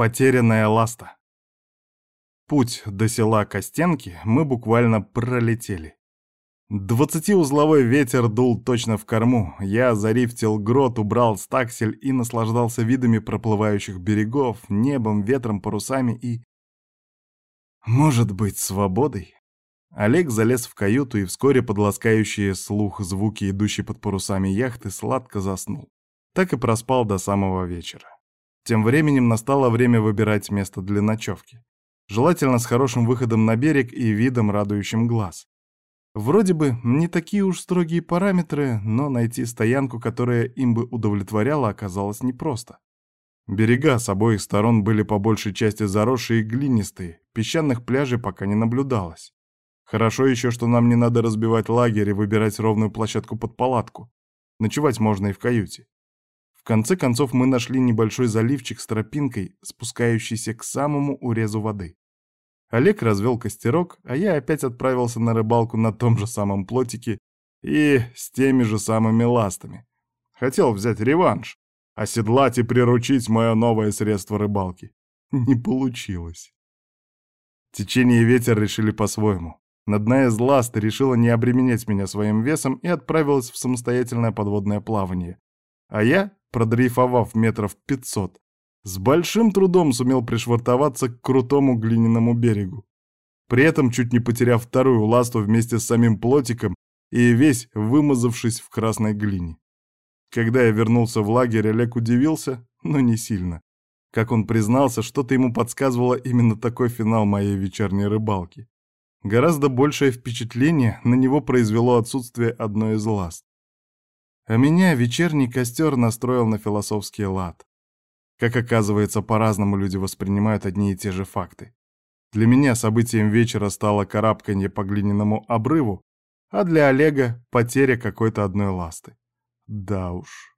Потерянная ласта. Путь до села Костенки мы буквально пролетели. Двадцатиузловой ветер дул точно в корму. Я, зарифтил грот, убрал стаксель и наслаждался видами проплывающих берегов, небом, ветром, парусами и... Может быть, свободой? Олег залез в каюту и вскоре под ласкающие слух звуки, идущие под парусами яхты, сладко заснул. Так и проспал до самого вечера. Тем временем настало время выбирать место для ночевки. Желательно с хорошим выходом на берег и видом, радующим глаз. Вроде бы не такие уж строгие параметры, но найти стоянку, которая им бы удовлетворяла, оказалось непросто. Берега с обоих сторон были по большей части заросшие и глинистые, песчаных пляжей пока не наблюдалось. Хорошо еще, что нам не надо разбивать лагерь и выбирать ровную площадку под палатку. Ночевать можно и в каюте. В конце концов мы нашли небольшой заливчик с тропинкой, спускающийся к самому урезу воды. Олег развел костерок, а я опять отправился на рыбалку на том же самом плотике и с теми же самыми ластами. Хотел взять реванш, оседлать и приручить мое новое средство рыбалки. Не получилось. Течение и ветер решили по-своему. Одна из ласт решила не обременять меня своим весом и отправилась в самостоятельное подводное плавание. А я продрейфовав метров пятьсот, с большим трудом сумел пришвартоваться к крутому глиняному берегу. При этом чуть не потеряв вторую ласту вместе с самим плотиком и весь вымазавшись в красной глине. Когда я вернулся в лагерь, Олег удивился, но не сильно. Как он признался, что-то ему подсказывало именно такой финал моей вечерней рыбалки. Гораздо большее впечатление на него произвело отсутствие одной из ласт. А меня вечерний костер настроил на философский лад. Как оказывается, по-разному люди воспринимают одни и те же факты. Для меня событием вечера стало карабканье по глиняному обрыву, а для Олега — потеря какой-то одной ласты. Да уж.